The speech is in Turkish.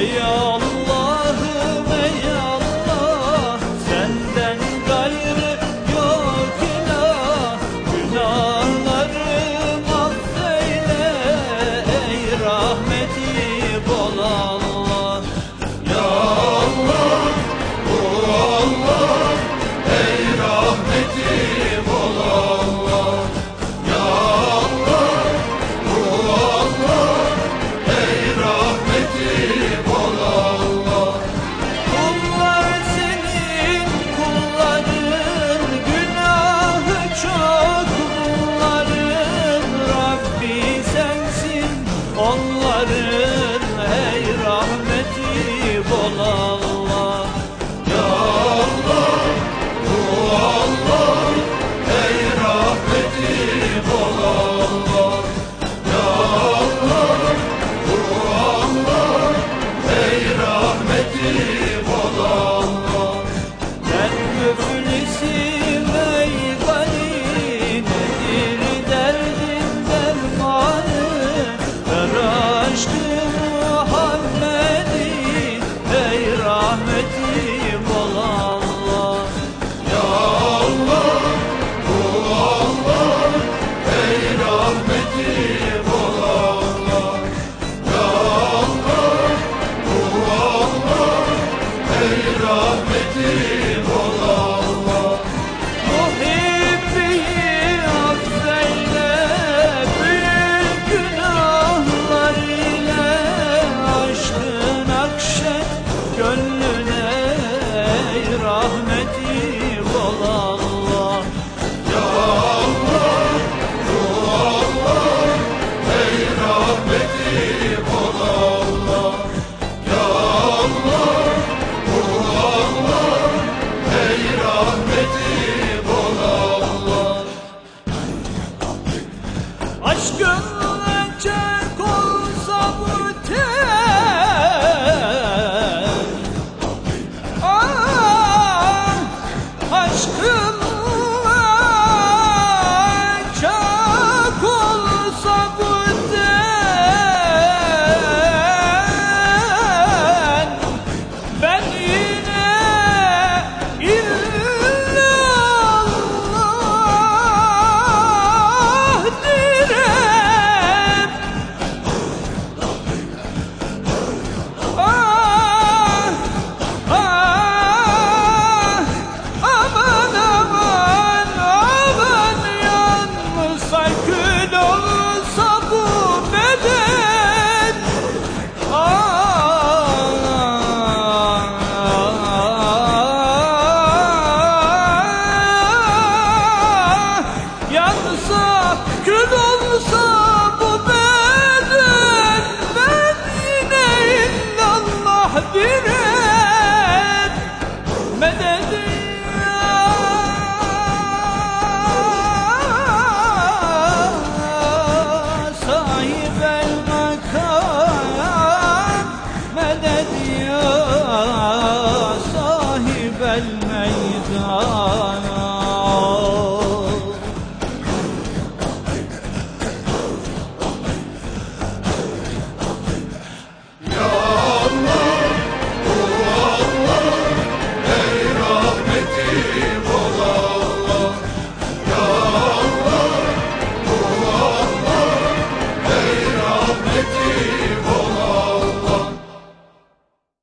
Yeah. Onların hey rahmeti bol Allah. Ya Allah bu Allah Hey rahmeti bol Allah. Ya Allah bu Allah Hey rahmeti bol Allah. Ben müflisim aşkın akşe gönlüne rahmeti bol Allah. Ya Allah, Ya Allah, ey rahmeti bol Allah. Ya Allah, Ya Allah, ey rahmeti bol Allah. Aşkın önce